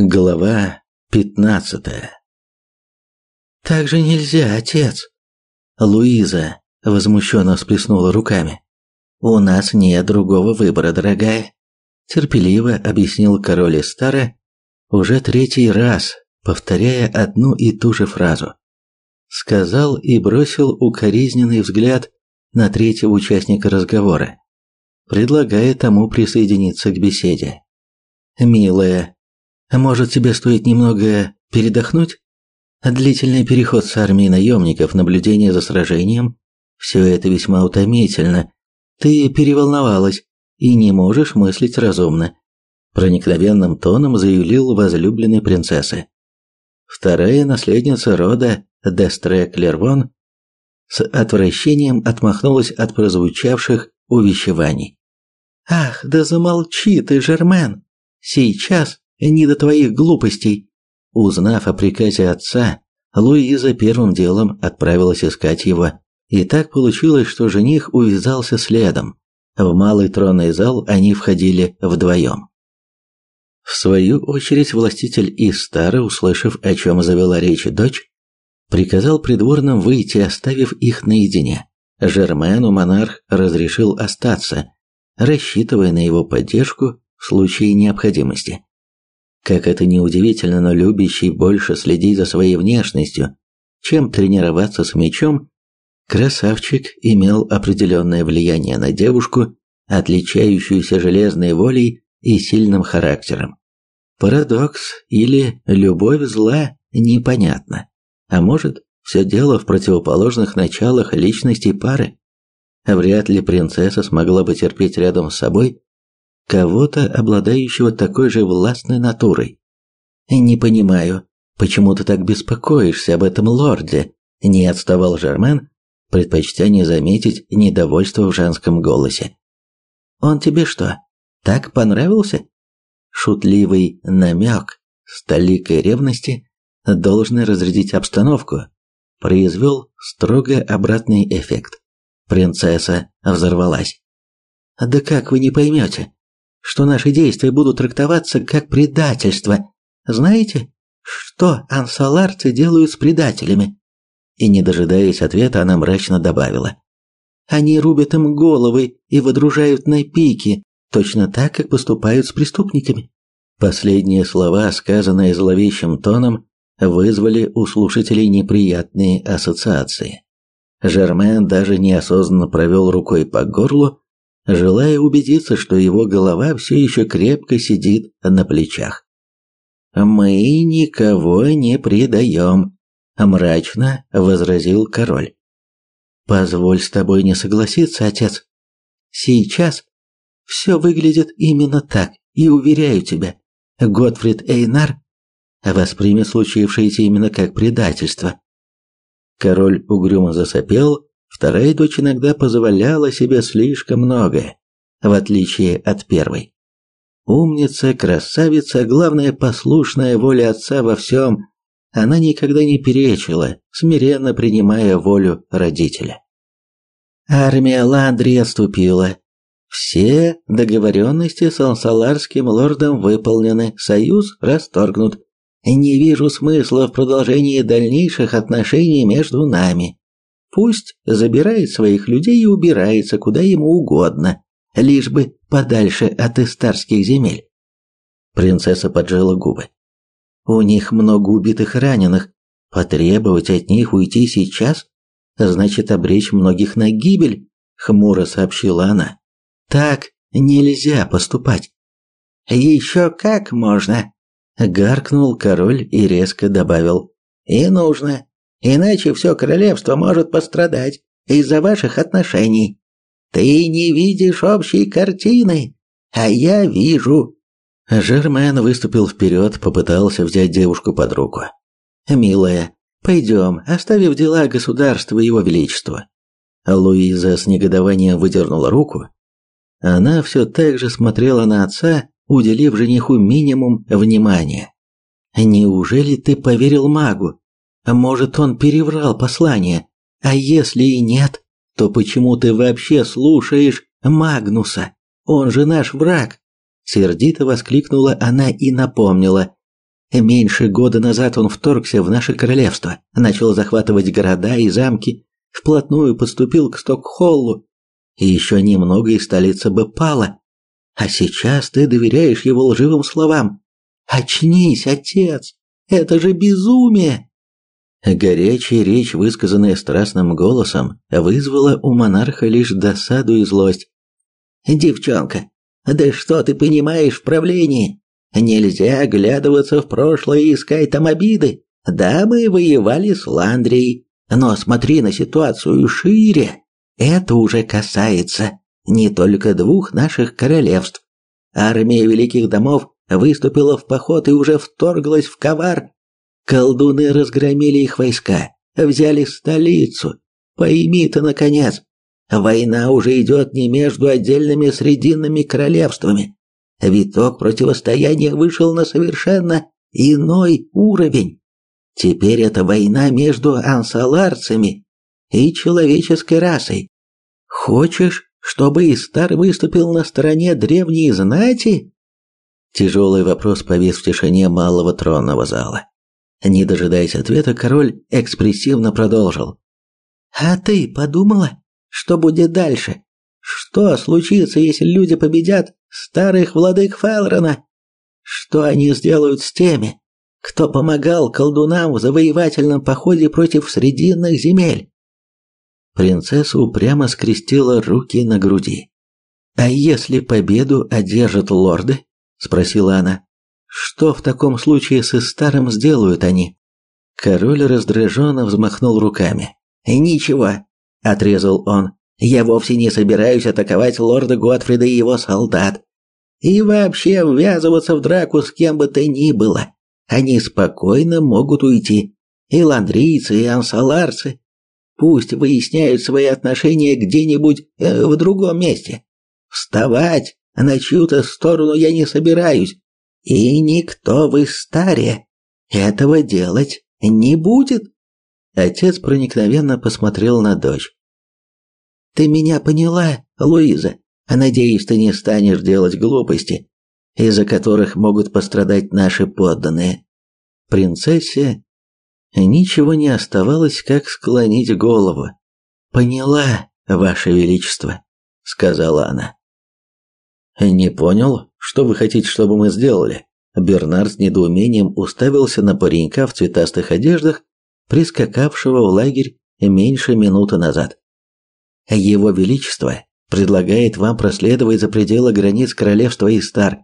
Глава пятнадцатая «Так же нельзя, отец!» Луиза возмущенно всплеснула руками. «У нас нет другого выбора, дорогая», – терпеливо объяснил король Стара, уже третий раз повторяя одну и ту же фразу. Сказал и бросил укоризненный взгляд на третьего участника разговора, предлагая тому присоединиться к беседе. «Милая, может, тебе стоит немного передохнуть? Длительный переход с армией наемников, наблюдение за сражением – все это весьма утомительно. Ты переволновалась и не можешь мыслить разумно», – проникновенным тоном заявил возлюбленной принцессы. Вторая наследница рода Дестре Клервон с отвращением отмахнулась от прозвучавших увещеваний. «Ах, да замолчи ты, Жермен! Сейчас не до твоих глупостей!» Узнав о приказе отца, Луиза первым делом отправилась искать его. И так получилось, что жених увязался следом. В малый тронный зал они входили вдвоем. В свою очередь властитель Истара, услышав, о чем завела речь дочь, приказал придворным выйти, оставив их наедине. Жермену монарх разрешил остаться, рассчитывая на его поддержку в случае необходимости. Как это ни удивительно, но любящий больше следить за своей внешностью, чем тренироваться с мечом, красавчик имел определенное влияние на девушку, отличающуюся железной волей и сильным характером. Парадокс или любовь зла непонятно. А может, все дело в противоположных началах личностей пары? Вряд ли принцесса смогла бы терпеть рядом с собой кого-то, обладающего такой же властной натурой. Не понимаю, почему ты так беспокоишься об этом лорде? Не отставал Жермен, предпочтя не заметить недовольство в женском голосе. Он тебе что, так понравился? Шутливый намек с ревности, должный разрядить обстановку, произвел строго обратный эффект. Принцесса взорвалась. «Да как вы не поймете, что наши действия будут трактоваться как предательство? Знаете, что ансаларцы делают с предателями?» И не дожидаясь ответа, она мрачно добавила. «Они рубят им головы и водружают на пики, точно так, как поступают с преступниками. Последние слова, сказанные зловещим тоном, вызвали у слушателей неприятные ассоциации. Жермен даже неосознанно провел рукой по горлу, желая убедиться, что его голова все еще крепко сидит на плечах. «Мы никого не предаем», – мрачно возразил король. «Позволь с тобой не согласиться, отец. Сейчас все выглядит именно так, и уверяю тебя, Готфрид Эйнар воспримет случившееся именно как предательство. Король угрюмо засопел, вторая дочь иногда позволяла себе слишком многое, в отличие от первой. Умница, красавица, главное послушная воля отца во всем, она никогда не перечила, смиренно принимая волю родителя. Армия Ландрии отступила, все договоренности с ансаларским лордом выполнены, союз расторгнут. Не вижу смысла в продолжении дальнейших отношений между нами. Пусть забирает своих людей и убирается куда ему угодно, лишь бы подальше от истарских земель. Принцесса поджала губы. У них много убитых и раненых. Потребовать от них уйти сейчас значит обречь многих на гибель, хмуро сообщила она. Так нельзя поступать. Еще как можно, гаркнул король и резко добавил. И нужно, иначе все королевство может пострадать из-за ваших отношений. Ты не видишь общей картины, а я вижу. Жермен выступил вперед, попытался взять девушку под руку. «Милая, пойдем, оставив дела государства его величества». Луиза с негодованием выдернула руку, она все так же смотрела на отца, уделив жениху минимум внимания. «Неужели ты поверил магу? Может, он переврал послание? А если и нет, то почему ты вообще слушаешь Магнуса? Он же наш враг!» Сердито воскликнула она и напомнила. Меньше года назад он вторгся в наше королевство, начал захватывать города и замки, вплотную подступил к Стокхоллу, и еще немного и столица бы пала. А сейчас ты доверяешь его лживым словам. Очнись, отец, это же безумие. Горячая речь, высказанная страстным голосом, вызвала у монарха лишь досаду и злость. Девчонка, да что ты понимаешь в правлении? Нельзя оглядываться в прошлое и искать там обиды. Да, мы воевали с Ландрией, но смотри на ситуацию шире. Это уже касается не только двух наших королевств. Армия великих домов выступила в поход и уже вторглась в Ковар. Колдуны разгромили их войска, взяли столицу. Пойми ты, наконец, война уже идет не между отдельными срединными королевствами, Виток противостояния вышел на совершенно иной уровень. Теперь это война между ансаларцами и человеческой расой. Хочешь, чтобы Истар выступил на стороне древней знати? Тяжелый вопрос повис в тишине малого тронного зала. Не дожидаясь ответа, король экспрессивно продолжил. «А ты подумала, что будет дальше? Что случится, если люди победят старых владык Фелрона. Что они сделают с теми, кто помогал колдунам в завоевательном походе против срединных земель? Принцесса упрямо скрестила руки на груди. «А если победу одержат лорды?» – спросила она. «Что в таком случае с Истаром сделают они?» Король раздраженно взмахнул руками. «Ничего», – отрезал он. Я вовсе не собираюсь атаковать лорда Готфрида и его солдат. И вообще ввязываться в драку с кем бы то ни было. Они спокойно могут уйти. И ландрийцы, и ансаларцы. Пусть выясняют свои отношения где-нибудь э, в другом месте. Вставать на чью-то сторону я не собираюсь. И никто в Истаре этого делать не будет. Отец проникновенно посмотрел на дочь. Ты меня поняла, Луиза? А надеюсь, ты не станешь делать глупости, из-за которых могут пострадать наши подданные. Принцессе ничего не оставалось, как склонить голову. Поняла, ваше величество, сказала она. Не понял, что вы хотите, чтобы мы сделали? Бернард с недоумением уставился на паренька в цветастых одеждах, прискакавшего в лагерь меньше минуты назад. Его Величество предлагает вам проследовать за пределы границ королевства Истар.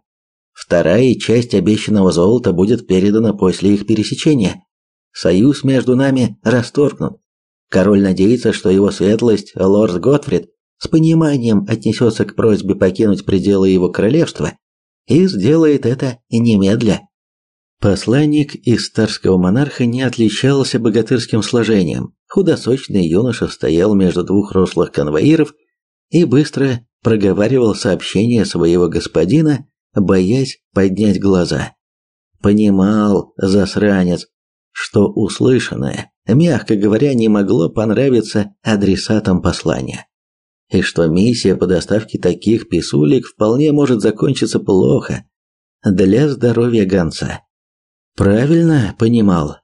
Вторая часть обещанного золота будет передана после их пересечения. Союз между нами расторгнут. Король надеется, что его светлость, лорд Готфрид, с пониманием отнесется к просьбе покинуть пределы его королевства и сделает это немедля. Посланник из старского монарха не отличался богатырским сложением. Худосочный юноша стоял между двух рослых конвоиров и быстро проговаривал сообщение своего господина, боясь поднять глаза. Понимал, засранец, что услышанное, мягко говоря, не могло понравиться адресатам послания. И что миссия по доставке таких писулек вполне может закончиться плохо для здоровья гонца. Правильно понимал,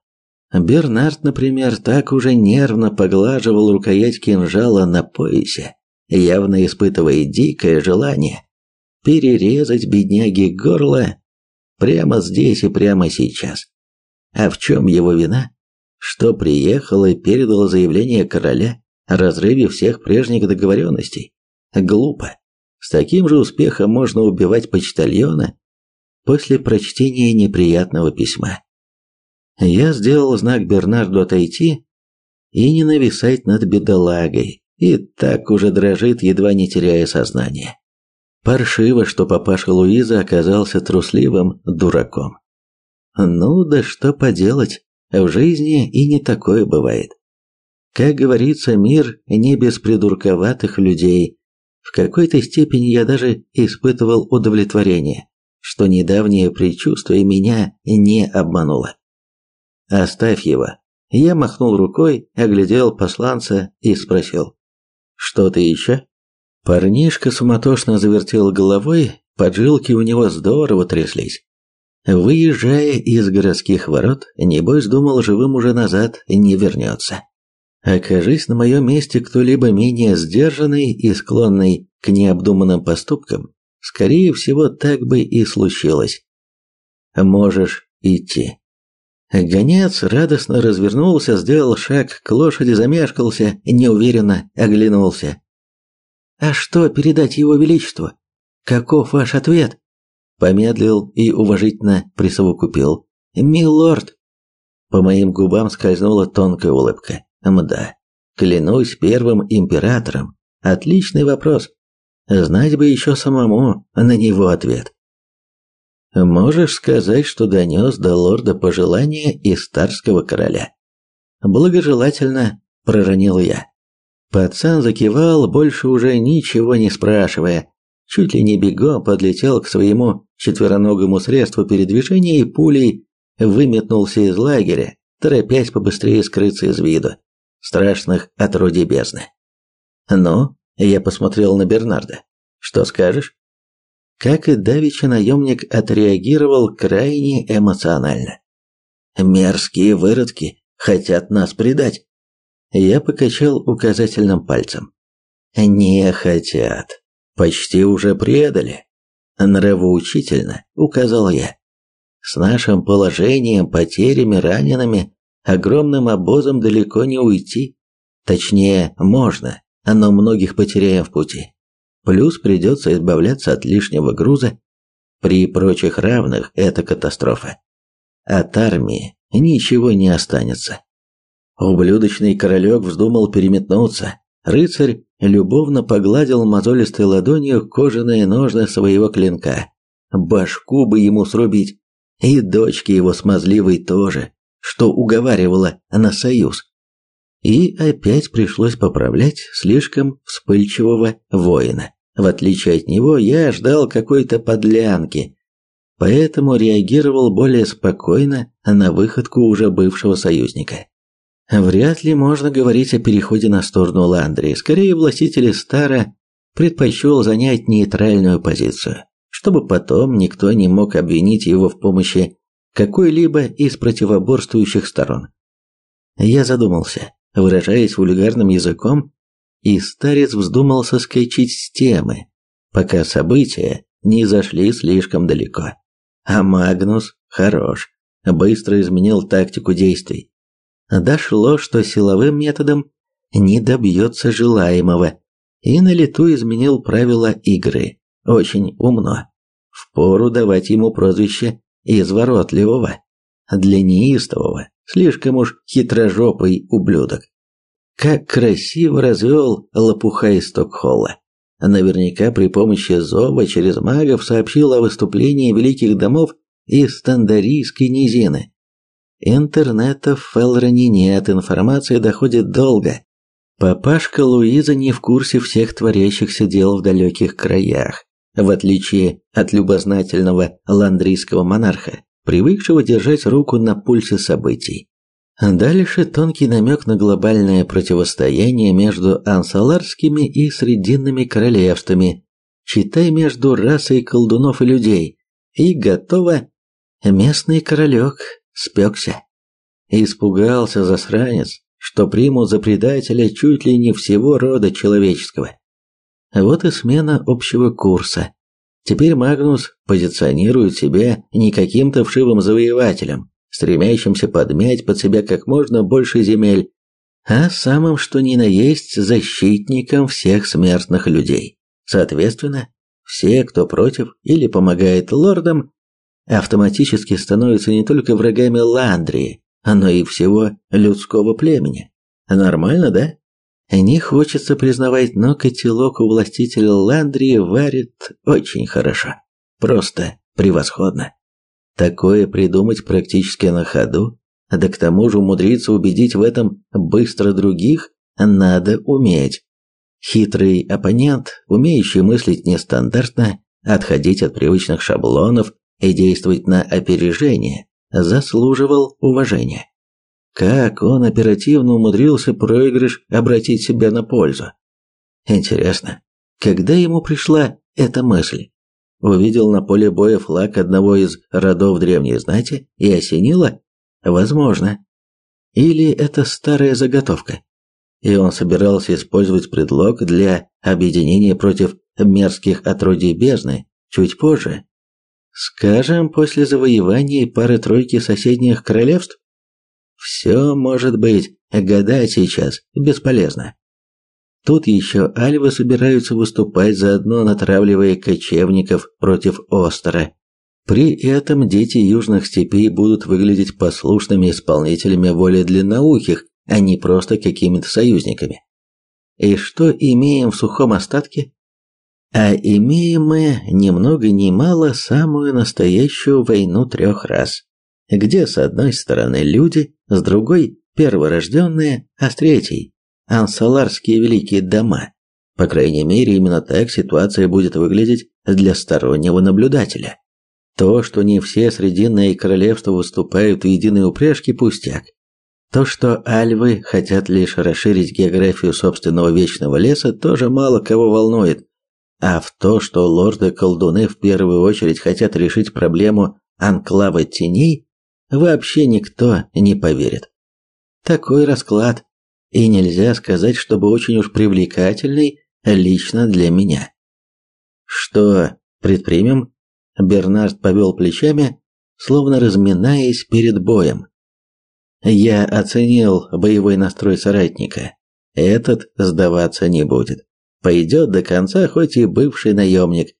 Бернард, например, так уже нервно поглаживал рукоять кинжала на поясе, явно испытывая дикое желание перерезать бедняге горло прямо здесь и прямо сейчас. А в чем его вина? Что приехал и передал заявление короля разрыве всех прежних договоренностей? Глупо. С таким же успехом можно убивать почтальона после прочтения неприятного письма. Я сделал знак Бернарду отойти и не нависать над бедолагой, и так уже дрожит, едва не теряя сознание. Паршиво, что папаша Луиза оказался трусливым дураком. Ну да что поделать, в жизни и не такое бывает. Как говорится, мир не без придурковатых людей. В какой-то степени я даже испытывал удовлетворение, что недавнее предчувствие меня не обмануло. Оставь его. Я махнул рукой, оглядел посланца и спросил: "Что-то еще?» Парнишка суматошно завертел головой, поджилки у него здорово тряслись. выезжая из городских ворот, небось думал, живым уже назад не вернется. Окажись на моем месте кто-либо менее сдержанный и склонный к необдуманным поступкам, скорее всего, так бы и случилось. Можешь идти. Гонец радостно развернулся, сделал шаг к лошади, замешкался, неуверенно оглянулся. «А что передать его величеству? Каков ваш ответ?» Помедлил и уважительно присовокупил. «Милорд!» По моим губам скользнула тонкая улыбка. «Мда, клянусь первым императором. Отличный вопрос. Знать бы еще самому на него ответ». Можешь сказать, что донес до лорда пожелания из старского короля. Благожелательно проронил я. Пацан закивал, больше уже ничего не спрашивая, чуть ли не бегом подлетел к своему четвероногому средству передвижения и пулей выметнулся из лагеря, торопясь побыстрее скрыться из виду страшных отродий бездны. «Ну?» – я посмотрел на Бернарда. «Что скажешь?» Как и давеча наемник отреагировал крайне эмоционально. «Мерзкие выродки хотят нас предать». Я покачал указательным пальцем. «Не хотят. Почти уже предали». Нравоучительно указал я. «С нашим положением, потерями, ранеными, огромным обозом далеко не уйти. Точнее, можно, но многих потеряем в пути. Плюс придется избавляться от лишнего груза. При прочих равных это катастрофа. От армии ничего не останется. Ублюдочный королек вздумал переметнуться. Рыцарь любовно погладил мозолистой ладонью кожаные ножны своего клинка. Башку бы ему срубить. И дочке его смазливой тоже, что уговаривала на союз. И опять пришлось поправлять слишком вспыльчивого воина. В отличие от него, я ждал какой-то подлянки, поэтому реагировал более спокойно на выходку уже бывшего союзника. Вряд ли можно говорить о переходе на сторону Ландрии. Скорее, властитель Стара предпочел занять нейтральную позицию, чтобы потом никто не мог обвинить его в помощи какой-либо из противоборствующих сторон. Я задумался выражаясь вульгарным языком, и старец вздумал соскочить с темы, пока события не зашли слишком далеко. А Магнус хорош, быстро изменил тактику действий. Дошло, что силовым методом не добьется желаемого, и на лету изменил правила игры. Очень умно. Впору давать ему прозвище изворотливого. Для неистового Слишком уж хитрожопый ублюдок. Как красиво развел лопуха из Стокхолла. Наверняка при помощи зова через магов сообщил о выступлении великих домов из Стандарийской низины. Интернета в Фелроне нет, информация доходит долго. Папашка Луиза не в курсе всех творящихся дел в далеких краях, в отличие от любознательного ландрийского монарха привыкшего держать руку на пульсе событий. Дальше тонкий намек на глобальное противостояние между ансаларскими и срединными королевствами, читай между расой колдунов и людей, и готово. Местный королек спекся. Испугался засранец, что примут за предателя чуть ли не всего рода человеческого. Вот и смена общего курса. Теперь Магнус позиционирует себя не каким-то вшивым завоевателем, стремящимся подмять под себя как можно больше земель, а самым что ни на есть защитником всех смертных людей. Соответственно, все, кто против или помогает лордам, автоматически становятся не только врагами Ландрии, но и всего людского племени. Нормально, да? Не хочется признавать, но котелок у властителя Ландрии варит очень хорошо. Просто превосходно. Такое придумать практически на ходу, да к тому же умудриться убедить в этом быстро других, надо уметь. Хитрый оппонент, умеющий мыслить нестандартно, отходить от привычных шаблонов и действовать на опережение, заслуживал уважения. Как он оперативно умудрился проигрыш обратить себя на пользу? Интересно, когда ему пришла эта мысль? увидел на поле боя флаг одного из родов древней знати и осенило? Возможно. Или это старая заготовка? И он собирался использовать предлог для объединения против мерзких отродий бездны чуть позже. Скажем, после завоевания пары-тройки соседних королевств? Все может быть, гадать сейчас бесполезно. Тут еще альвы собираются выступать, заодно натравливая кочевников против Остера. При этом дети южных степей будут выглядеть послушными исполнителями воли длинноухих, а не просто какими-то союзниками. И что имеем в сухом остатке? А имеем мы ни много ни мало самую настоящую войну трех рас, где с одной стороны люди, с другой перворожденные, а с третьей ансаларские великие дома. По крайней мере, именно так ситуация будет выглядеть для стороннего наблюдателя. То, что не все срединные королевства выступают в единой упряжке, пустяк. То, что альвы хотят лишь расширить географию собственного вечного леса, тоже мало кого волнует. А в то, что лорды-колдуны в первую очередь хотят решить проблему анклава теней, вообще никто не поверит. Такой расклад, и нельзя сказать, чтобы очень уж привлекательный лично для меня. Что предпримем? Бернард повел плечами, словно разминаясь перед боем. Я оценил боевой настрой соратника. Этот сдаваться не будет. Пойдет до конца, хоть и бывший наемник.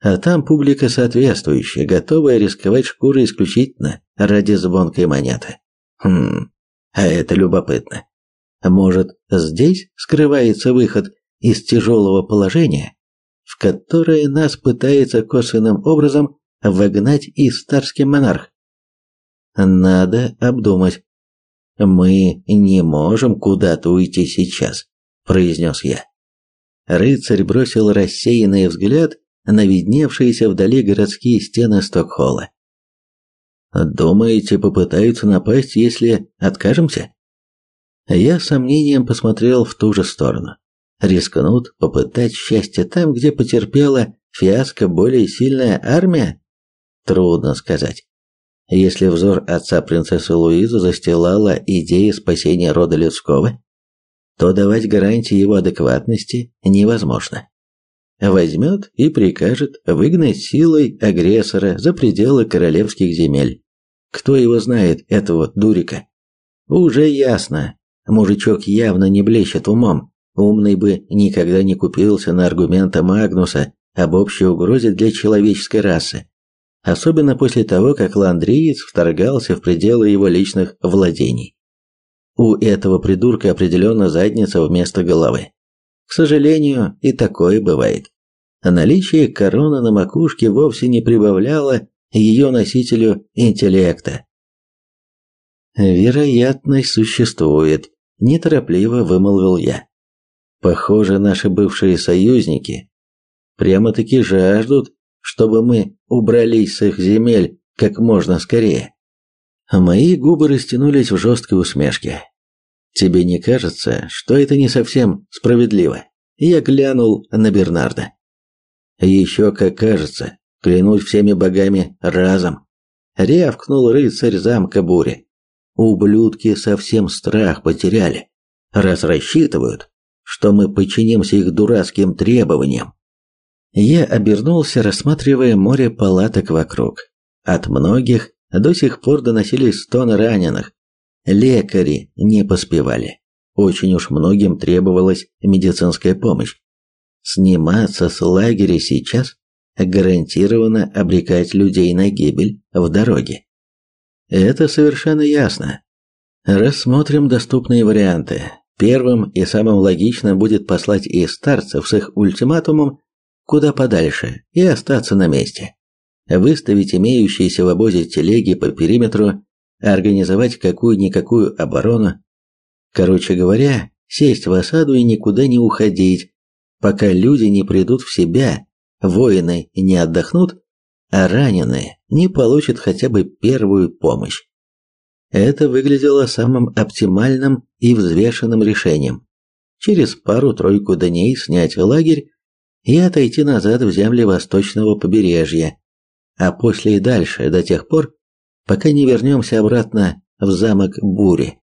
А там публика соответствующая, готовая рисковать шкурой исключительно ради звонкой монеты. Хм, а это любопытно. Может, здесь скрывается выход из тяжелого положения, в которое нас пытается косвенным образом вогнать и старский монарх? Надо обдумать. Мы не можем куда-то уйти сейчас, произнес я. Рыцарь бросил рассеянный взгляд на видневшиеся вдали городские стены Стокхолла. Думаете, попытаются напасть, если откажемся? Я с сомнением посмотрел в ту же сторону. Рискнут попытать счастье там, где потерпела фиаско более сильная армия? Трудно сказать. Если взор отца принцессы Луизы застилала идея спасения рода людского, то давать гарантии его адекватности невозможно. Возьмет и прикажет выгнать силой агрессора за пределы королевских земель. Кто его знает, этого дурика? Уже ясно, Мужичок явно не блещет умом. Умный бы никогда не купился на аргументы Магнуса об общей угрозе для человеческой расы. Особенно после того, как ландриец вторгался в пределы его личных владений. У этого придурка определенно задница вместо головы. К сожалению, и такое бывает. Наличие короны на макушке вовсе не прибавляло ее носителю интеллекта. Вероятность существует, неторопливо вымолвил я. Похоже, наши бывшие союзники прямо-таки жаждут, чтобы мы убрались с их земель как можно скорее. Мои губы растянулись в жесткой усмешке. Тебе не кажется, что это не совсем справедливо? Я глянул на Бернарда. Еще как кажется, клянусь всеми богами разом. Рявкнул рыцарь замка бури. Ублюдки совсем страх потеряли, раз рассчитывают, что мы подчинимся их дурацким требованиям. Я обернулся, рассматривая море палаток вокруг. От многих до сих пор доносились стоны раненых. Лекари не поспевали. Очень уж многим требовалась медицинская помощь. Сниматься с лагеря сейчас гарантированно обрекать людей на гибель в дороге. Это совершенно ясно. Рассмотрим доступные варианты. Первым и самым логичным будет послать и старцев с их ультиматумом куда подальше и остаться на месте. Выставить имеющиеся в обозе телеги по периметру, организовать какую-никакую оборону. Короче говоря, сесть в осаду и никуда не уходить, пока люди не придут в себя, воины не отдохнут а раненые не получат хотя бы первую помощь. Это выглядело самым оптимальным и взвешенным решением. Через пару-тройку дней снять лагерь и отойти назад в земли восточного побережья, а после и дальше, до тех пор, пока не вернемся обратно в замок Бури.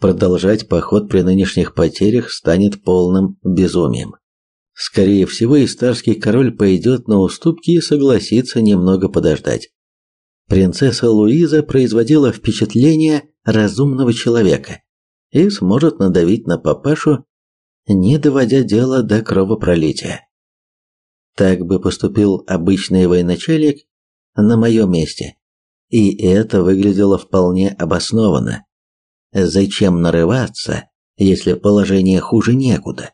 Продолжать поход при нынешних потерях станет полным безумием. Скорее всего, истарский король пойдет на уступки и согласится немного подождать. Принцесса Луиза производила впечатление разумного человека и сможет надавить на папашу, не доводя дело до кровопролития. Так бы поступил обычный военачальник на моем месте. И это выглядело вполне обоснованно. Зачем нарываться, если положение хуже некуда?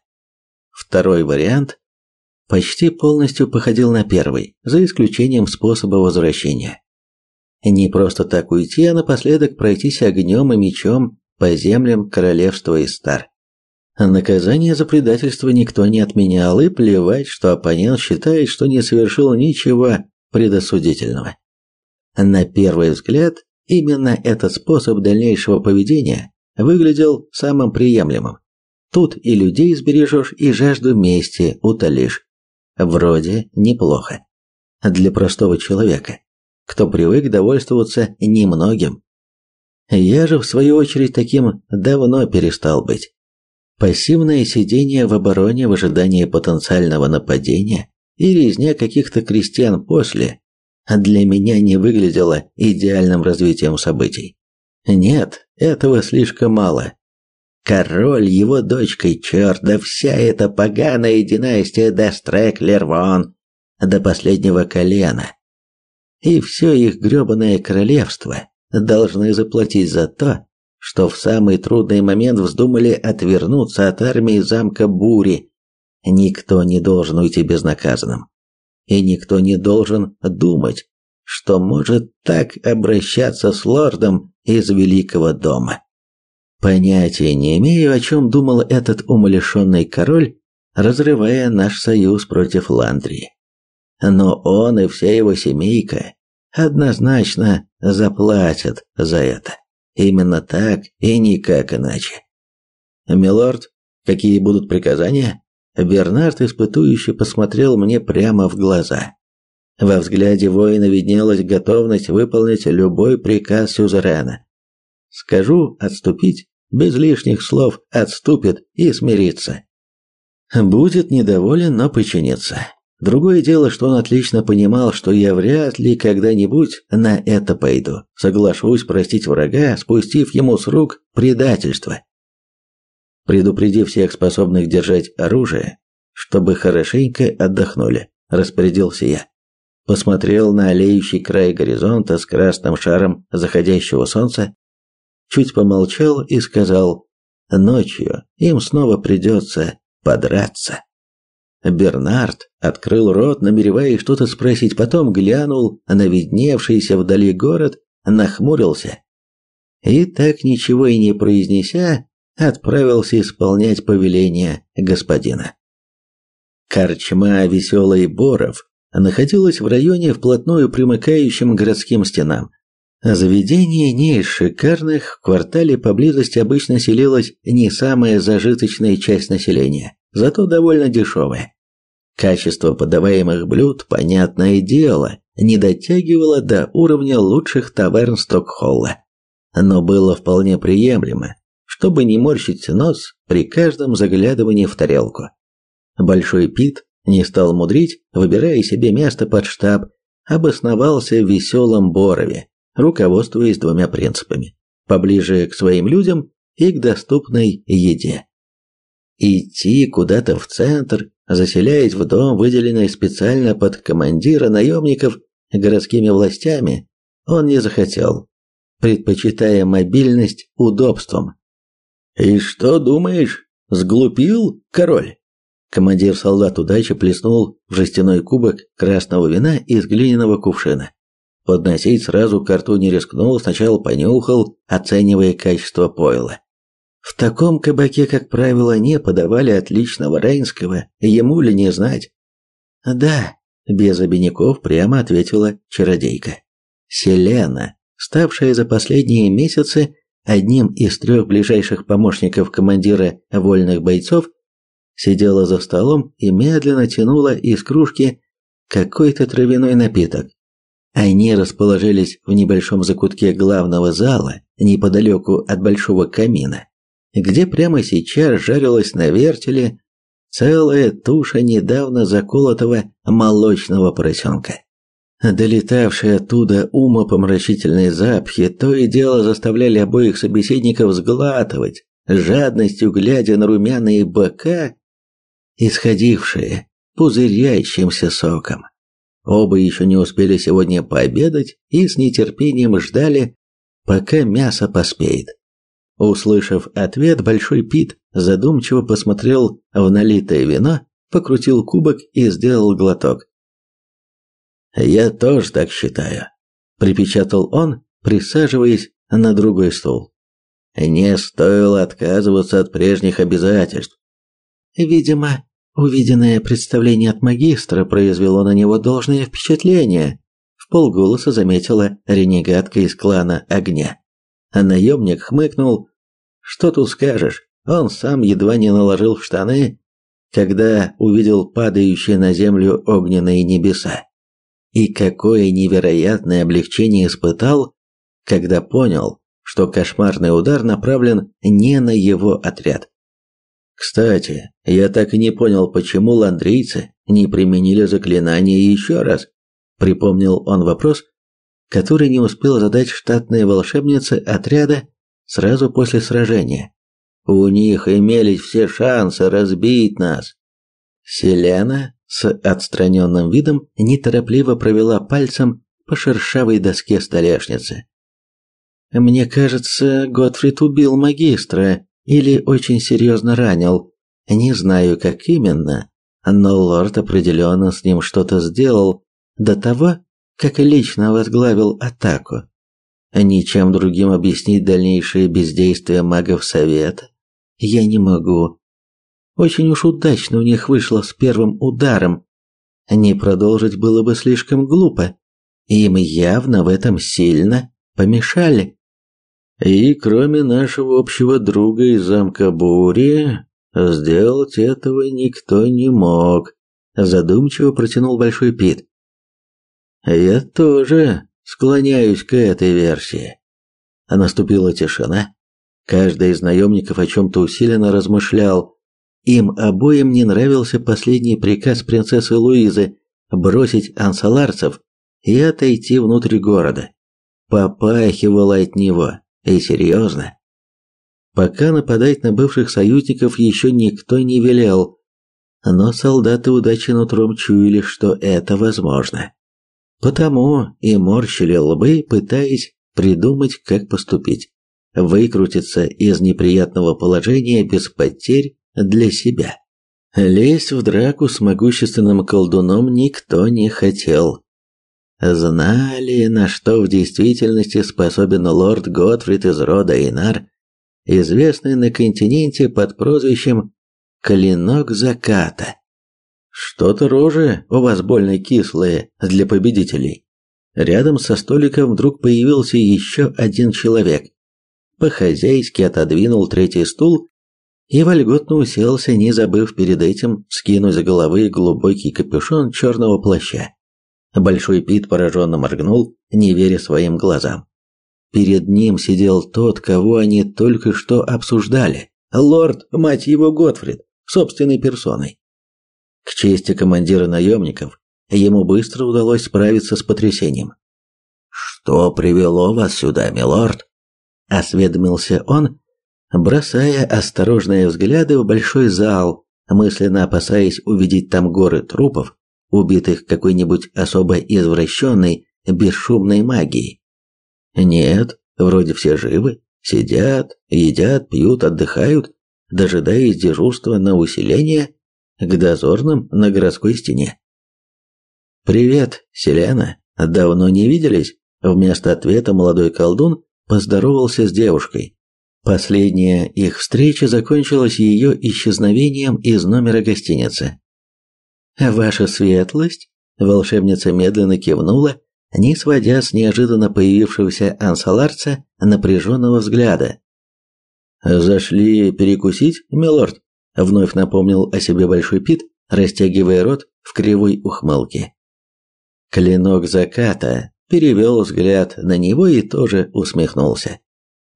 Второй вариант почти полностью походил на первый, за исключением способа возвращения. Не просто так уйти, а напоследок пройтись огнем и мечом по землям королевства Истар. Наказание за предательство никто не отменял, и плевать, что оппонент считает, что не совершил ничего предосудительного. На первый взгляд, именно этот способ дальнейшего поведения выглядел самым приемлемым. Тут и людей сбережешь, и жажду мести утолишь. Вроде неплохо. Для простого человека, кто привык довольствоваться немногим. Я же, в свою очередь, таким давно перестал быть. Пассивное сидение в обороне в ожидании потенциального нападения и резня каких-то крестьян после для меня не выглядело идеальным развитием событий. Нет, этого слишком мало. Король, его дочка и черт, да вся эта поганая династия Дестрек-Лервон до последнего колена. И все их гребаное королевство должны заплатить за то, что в самый трудный момент вздумали отвернуться от армии замка Бури. Никто не должен уйти безнаказанным. И никто не должен думать, что может так обращаться с лордом из Великого дома. Понятия не имею, о чем думал этот умалишенный король, разрывая наш союз против Ландрии. Но он и вся его семейка однозначно заплатят за это. Именно так и никак иначе. Милорд, какие будут приказания? Бернард испытующе посмотрел мне прямо в глаза. Во взгляде воина виднелась готовность выполнить любой приказ сюзерена. Скажу отступить, без лишних слов отступит и смирится. Будет недоволен, но подчинится. Другое дело, что он отлично понимал, что я вряд ли когда-нибудь на это пойду. Соглашусь простить врага, спустив ему с рук предательство. Предупредив всех способных держать оружие, чтобы хорошенько отдохнули, распорядился я. Посмотрел на олеющий край горизонта с красным шаром заходящего солнца, чуть помолчал и сказал, ночью им снова придется подраться. Бернард открыл рот, намереваясь что-то спросить, потом глянул на видневшийся вдали город, нахмурился и, так ничего и не произнеся, отправился исполнять повеление господина. Корчма «Веселый Боров» находилась в районе, вплотную примыкающем к городским стенам. Заведение не из шикарных, в квартале поблизости обычно селилась не самая зажиточная часть населения, зато довольно дешевая. Качество подаваемых блюд, понятное дело, не дотягивало до уровня лучших таверн Стокхолла, но было вполне приемлемо, чтобы не морщить нос при каждом заглядывании в тарелку. Большой Пит не стал мудрить, выбирая себе место под штаб, обосновался в веселом Борове, руководствуясь двумя принципами – поближе к своим людям и к доступной еде. Идти куда-то в центр, заселяясь в дом, выделенный специально под командира наемников городскими властями, он не захотел, предпочитая мобильность удобством. «И что думаешь, сглупил король?» Командир солдат удачи плеснул в жестяной кубок красного вина из глиняного кувшина. Подносить сразу к рту не рискнул, сначала понюхал, оценивая качество пойла. В таком кабаке, как правило, не подавали отличного рейнского, ему ли не знать. «Да», – без обиняков прямо ответила чародейка. Селена, ставшая за последние месяцы одним из трех ближайших помощников командира вольных бойцов, сидела за столом и медленно тянула из кружки какой-то травяной напиток. Они расположились в небольшом закутке главного зала, неподалеку от большого камина, где прямо сейчас жарилась на вертеле целая туша недавно заколотого молочного поросенка. Долетавшие оттуда умопомрачительные запахи то и дело заставляли обоих собеседников сглатывать, жадностью глядя на румяные бока, исходившие пузырящимся соком. Оба еще не успели сегодня пообедать и с нетерпением ждали, пока мясо поспеет. Услышав ответ, Большой Пит задумчиво посмотрел в налитое вино, покрутил кубок и сделал глоток. «Я тоже так считаю», – припечатал он, присаживаясь на другой стул. «Не стоило отказываться от прежних обязательств». Видимо, увиденное представление от магистра произвело на него должное впечатление, в полголоса заметила ренегатка из клана Огня. А наемник хмыкнул. Что тут скажешь, он сам едва не наложил в штаны, когда увидел падающие на землю огненные небеса. И какое невероятное облегчение испытал, когда понял, что кошмарный удар направлен не на его отряд. Кстати, я так и не понял, почему ландрийцы не применили заклинание еще раз. Припомнил он вопрос, который не успел задать штатная волшебница отряда сразу после сражения. У них имелись все шансы разбить нас. Селена с отстраненным видом неторопливо провела пальцем по шершавой доске столешницы. Мне кажется, Готфрид убил магистра или очень серьезно ранил. Не знаю, как именно, но лорд определенно с ним что-то сделал до того, как лично возглавил атаку. Ничем другим объяснить дальнейшее бездействие магов Совета я не могу. Очень уж удачно у них вышло с первым ударом. Не продолжить было бы слишком глупо. Им явно в этом сильно помешали. И кроме нашего общего друга из замка Бури, сделать этого никто не мог. Задумчиво протянул Большой Пит. Я тоже склоняюсь к этой версии. Наступила тишина. Каждый из наемников о чем-то усиленно размышлял, им обоим не нравился последний приказ принцессы Луизы бросить ансаларцев и отойти внутрь города. Попахивало от него, и серьезно. Пока нападать на бывших союзников еще никто не велел, но солдаты удачи нутром чуяли, что это возможно. Потому и морщили лбы, пытаясь придумать, как поступить. Выкрутиться из неприятного положения без потерь для себя. Лезть в драку с могущественным колдуном никто не хотел. Знали, на что в действительности способен лорд Готфрид из рода Инар, известный на континенте под прозвищем «Клинок заката». Что-то рожи у вас больно кислые для победителей. Рядом со столиком вдруг появился еще один человек. По-хозяйски отодвинул третий стул и вольготно уселся, не забыв перед этим скинуть за головы глубокий капюшон черного плаща. Большой Пит пораженно моргнул, не веря своим глазам. Перед ним сидел тот, кого они только что обсуждали. Лорд, мать его, Готфрид, собственной персоной. К чести командира наемников, ему быстро удалось справиться с потрясением. «Что привело вас сюда, милорд?» – осведомился он, бросая осторожные взгляды в большой зал, мысленно опасаясь увидеть там горы трупов, убитых какой-нибудь особо извращенной, бесшумной магией. Нет, вроде все живы, сидят, едят, пьют, отдыхают, дожидаясь дежурства на усиление к дозорным на городской стене. «Привет, Селена, давно не виделись?» Вместо ответа молодой колдун поздоровался с девушкой. Последняя их встреча закончилась ее исчезновением из номера гостиницы. «Ваша светлость?» – волшебница медленно кивнула, не сводя с неожиданно появившегося ансаларца напряженного взгляда. «Зашли перекусить, милорд?» вновь напомнил о себе Большой Пит, растягивая рот в кривой ухмылке. Клинок заката перевел взгляд на него и тоже усмехнулся.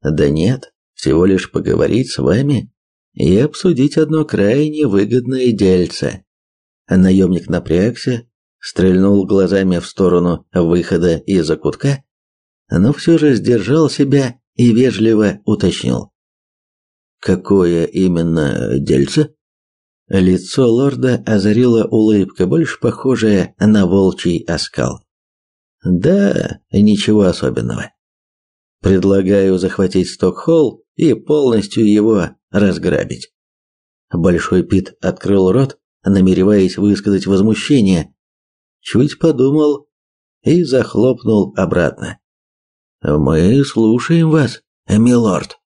Да нет, всего лишь поговорить с вами и обсудить одно крайне выгодное дельце. Наемник напрягся, стрельнул глазами в сторону выхода из закутка, но все же сдержал себя и вежливо уточнил. «Какое именно дельце?» Лицо лорда озарила улыбка, больше похожая на волчий оскал. «Да, ничего особенного. Предлагаю захватить Стокхолл и полностью его разграбить». Большой Пит открыл рот, намереваясь высказать возмущение, чуть подумал и захлопнул обратно. «Мы слушаем вас, милорд».